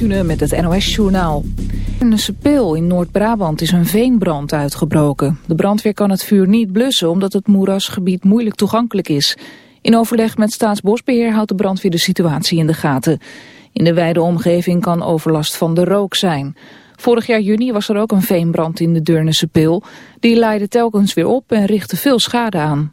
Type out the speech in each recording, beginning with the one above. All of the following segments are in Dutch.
Met het NOS-journaal. In Sepeel in Noord-Brabant is een veenbrand uitgebroken. De brandweer kan het vuur niet blussen omdat het moerasgebied moeilijk toegankelijk is. In overleg met Staatsbosbeheer houdt de brandweer de situatie in de gaten. In de wijde omgeving kan overlast van de rook zijn. Vorig jaar juni was er ook een veenbrand in de Deurnense Pil. Die leidde telkens weer op en richtte veel schade aan.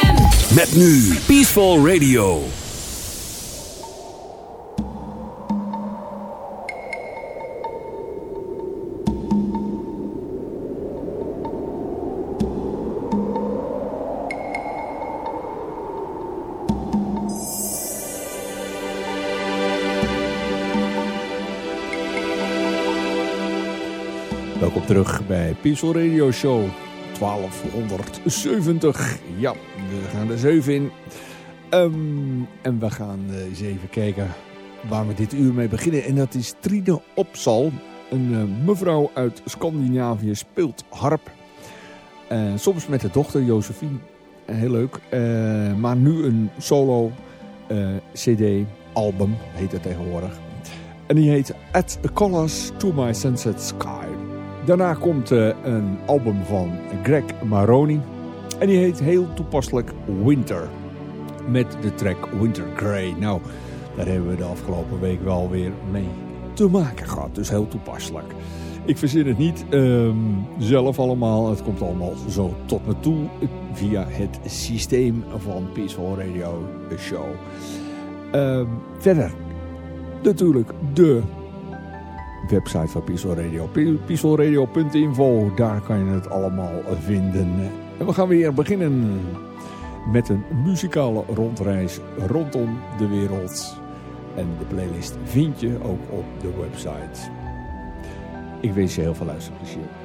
Met nu Peaceful Radio. Welkom terug bij Peaceful Radio Show 1270. Ja, we gaan er 7 in. Um, en we gaan uh, eens even kijken waar we dit uur mee beginnen. En dat is Trine Opsal. Een uh, mevrouw uit Scandinavië speelt harp. Uh, soms met de dochter Josephine. heel leuk. maar nu een solo cd, album heet het tegenwoordig. En die heet At the Colors to My Sunset Sky. Daarna komt uh, een album van Greg Maroni. En die heet heel toepasselijk Winter. Met de track Winter Grey. Nou, daar hebben we de afgelopen week wel weer mee te maken gehad. Dus heel toepasselijk. Ik verzin het niet um, zelf allemaal. Het komt allemaal zo tot me toe via het systeem van Peaceful Radio, show. Um, verder natuurlijk de website van Peaceful Radio. Daar kan je het allemaal vinden. En we gaan weer beginnen met een muzikale rondreis rondom de wereld. En de playlist vind je ook op de website. Ik wens je heel veel luisterplezier.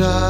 child.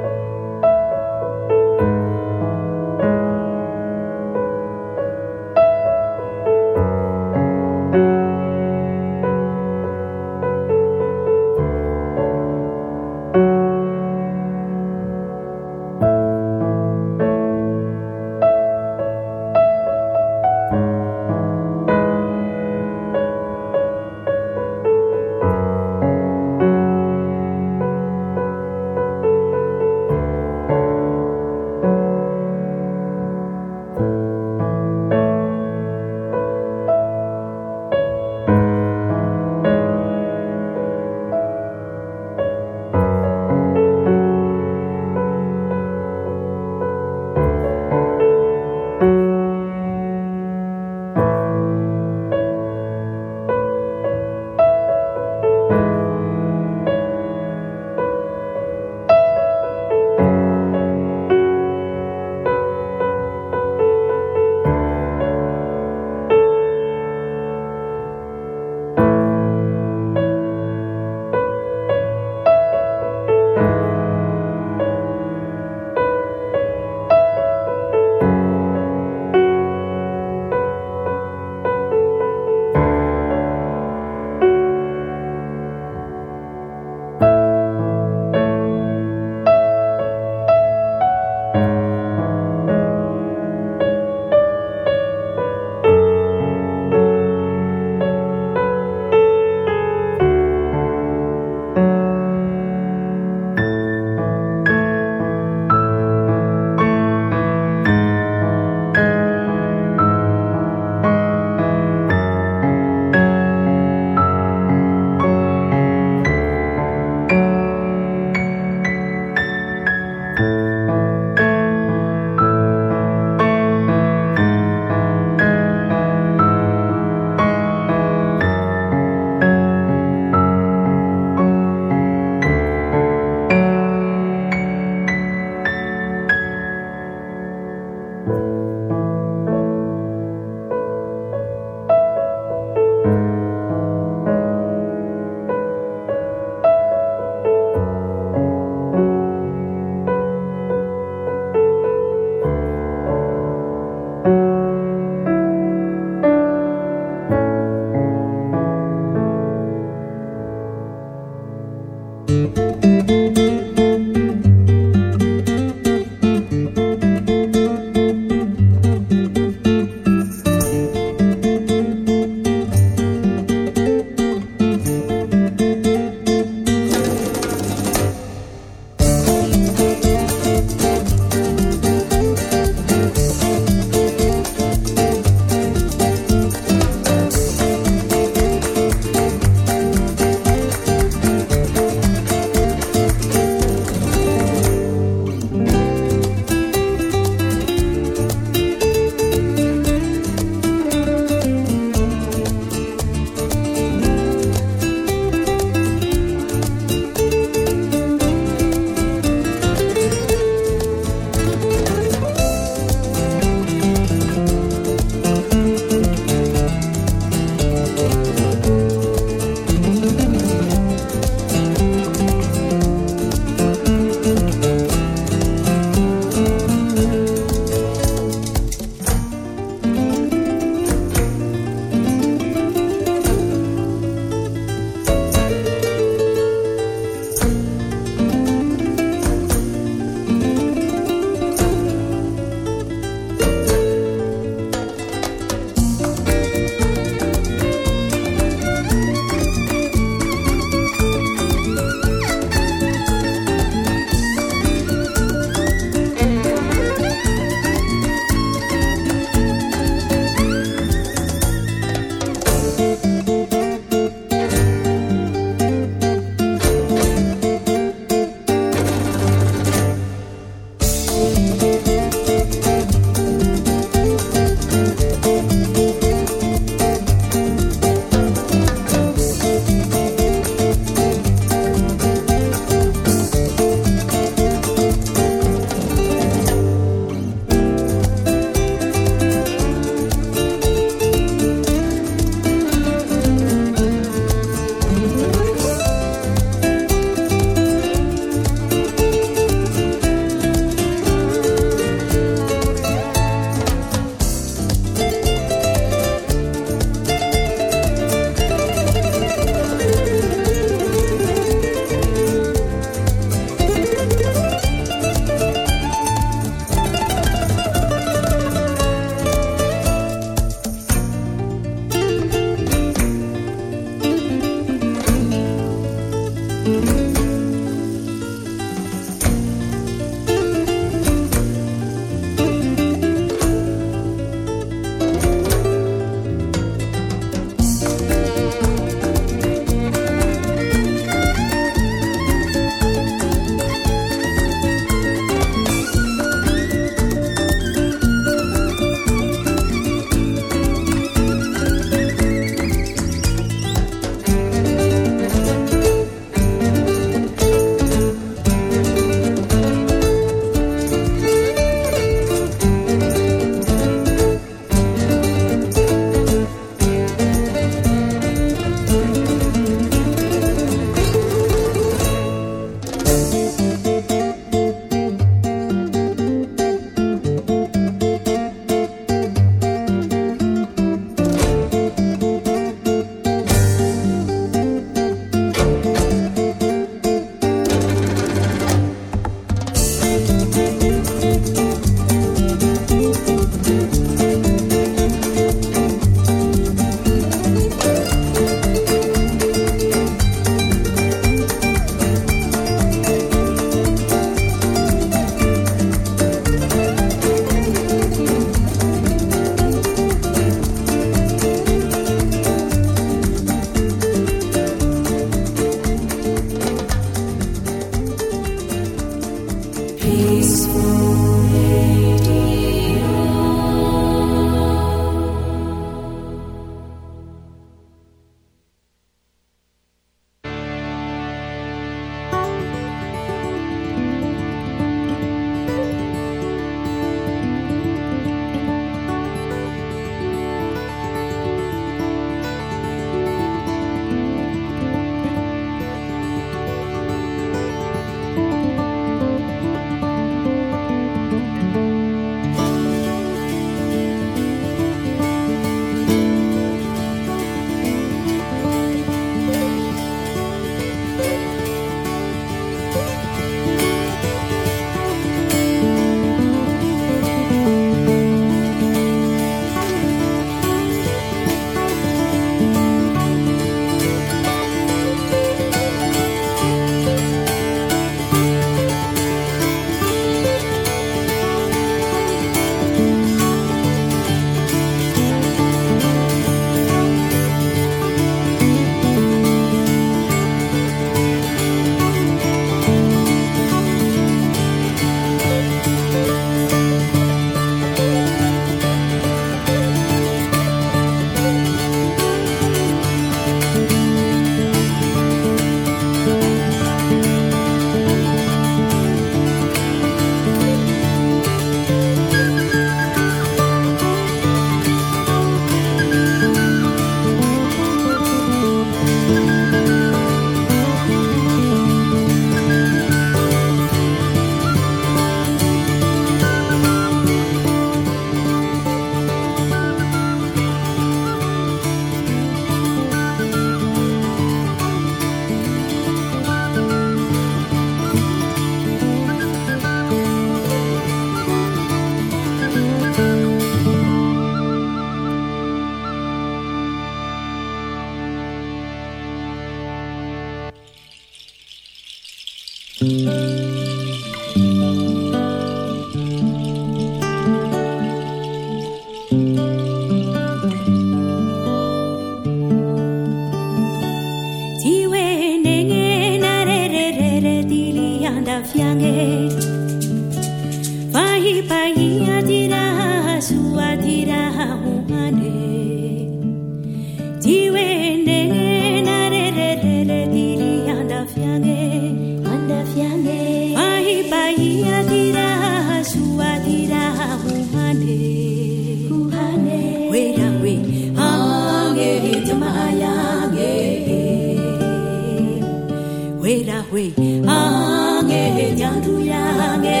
we ange nyandu yange.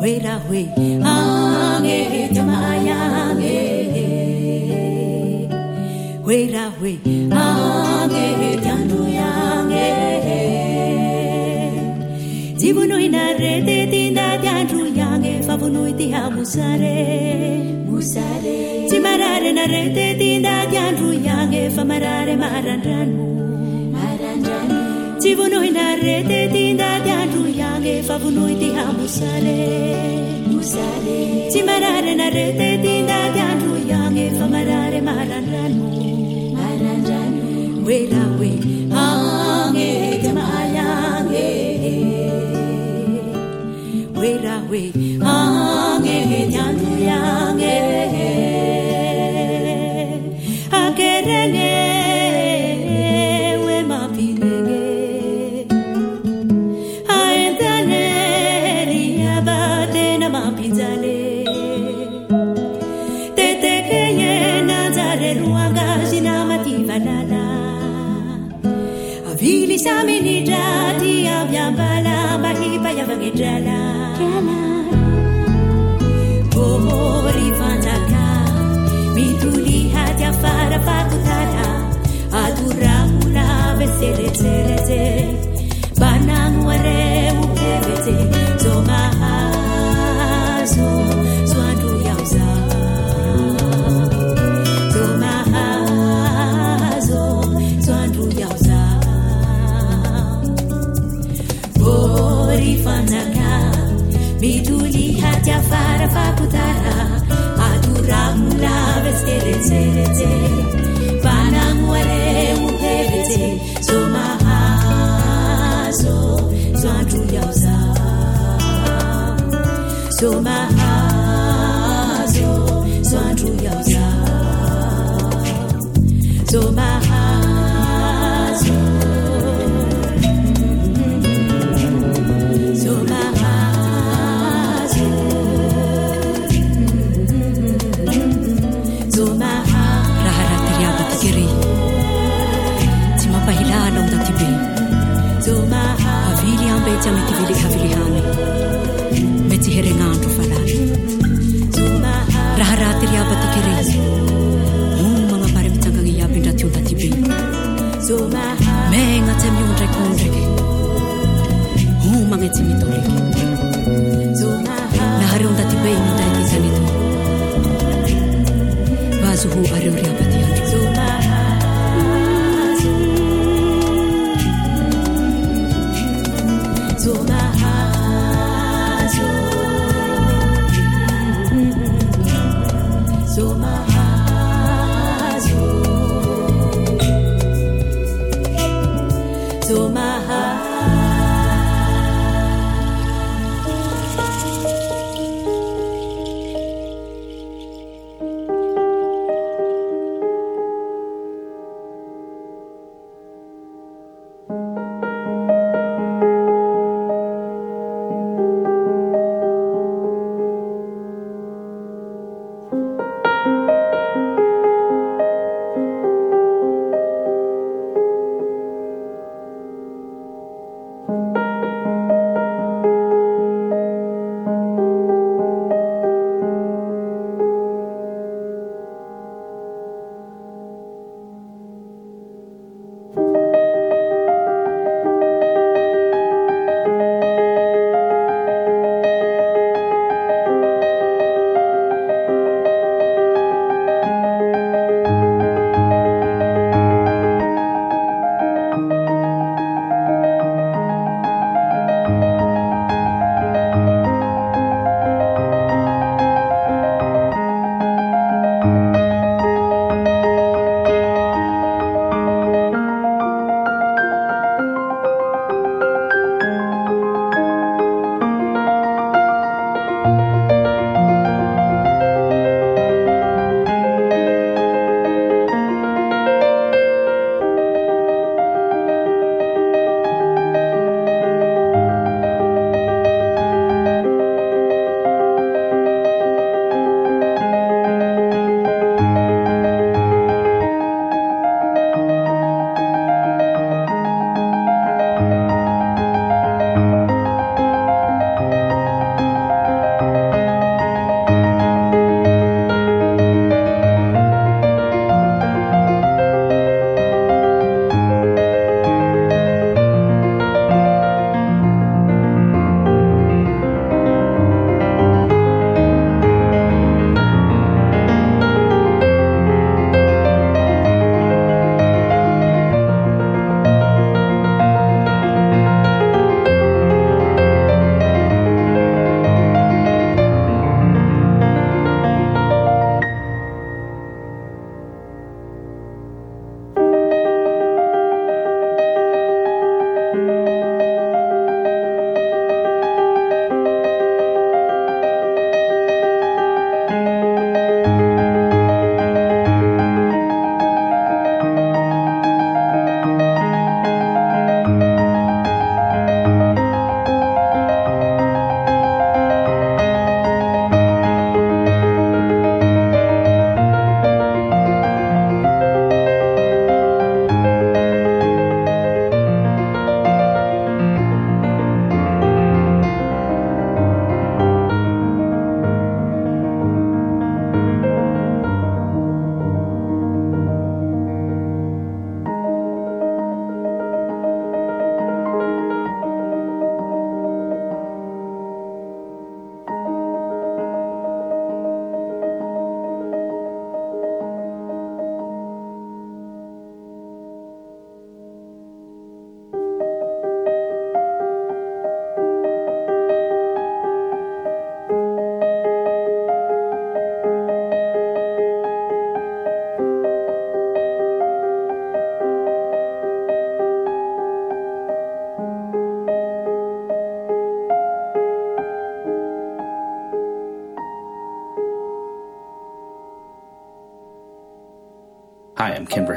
We ra we ange jama yange. We ra we ange nyandu yange. Jibuno inare te tinda nyandu yange. Fabuno itiha musare musare. Timarare narete tinda nyandu yange. Famarare marandranu Tivunoi na rete tsy voanohy narety ty ndatiandroiany efa vonohy ty hamosale mosale tsy marary narety ty ndatiandroiany efa We la we oela oe agnety We la we hoe agnety androiagne banangware upevete zomahazo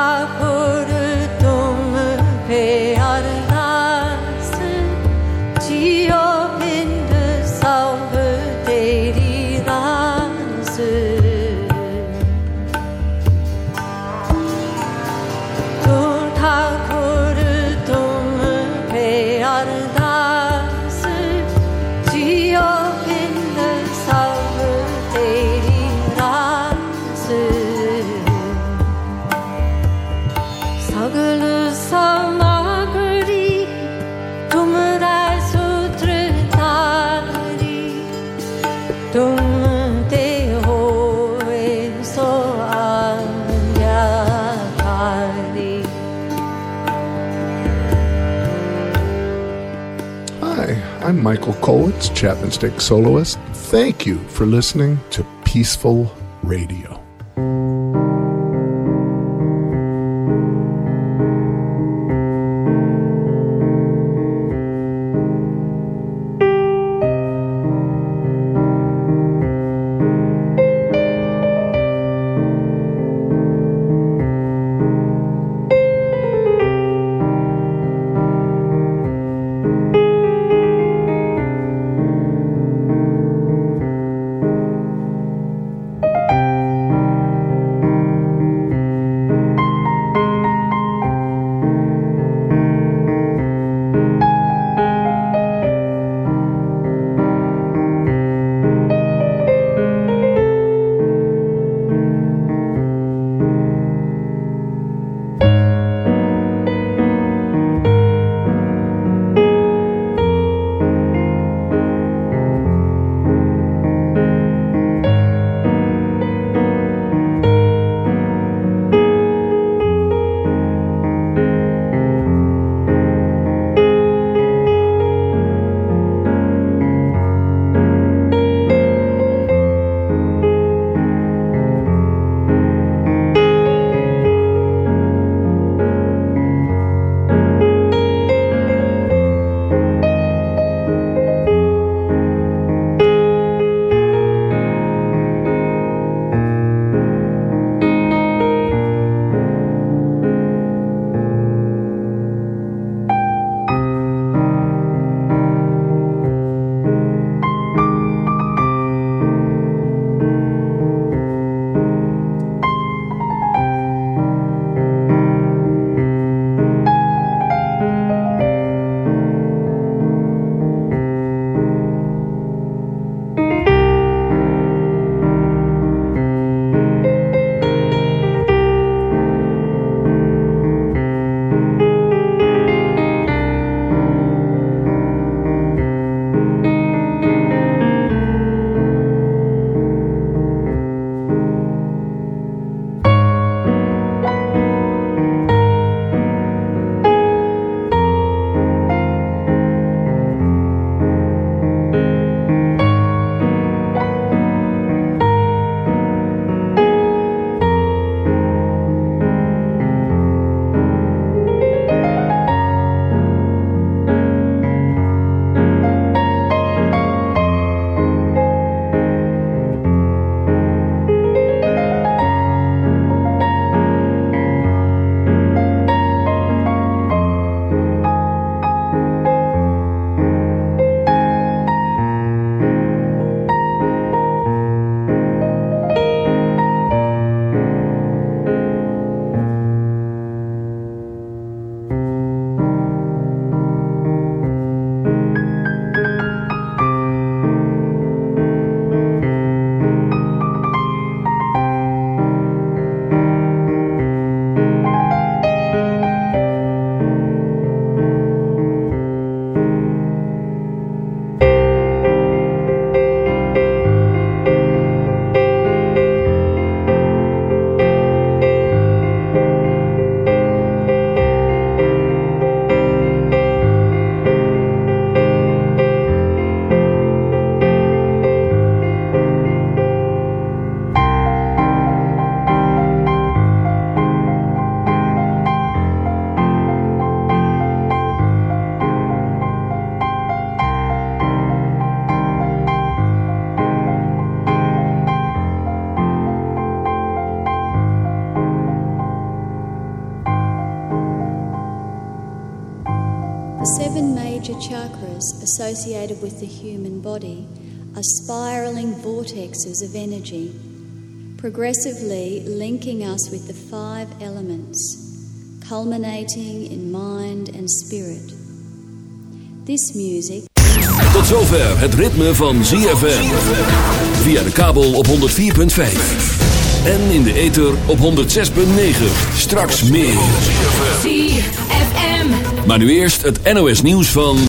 up. Michael Kolitz, Chapman Stick soloist. Thank you for listening to Peaceful Radio. Energy, progressively linking us with the five elements, culminating in mind and spirit. This music. Tot zover het ritme van ZFM. Via de kabel op 104.5. En in de ether op 106.9. Straks meer. ZFM. Maar nu eerst het NOS nieuws van...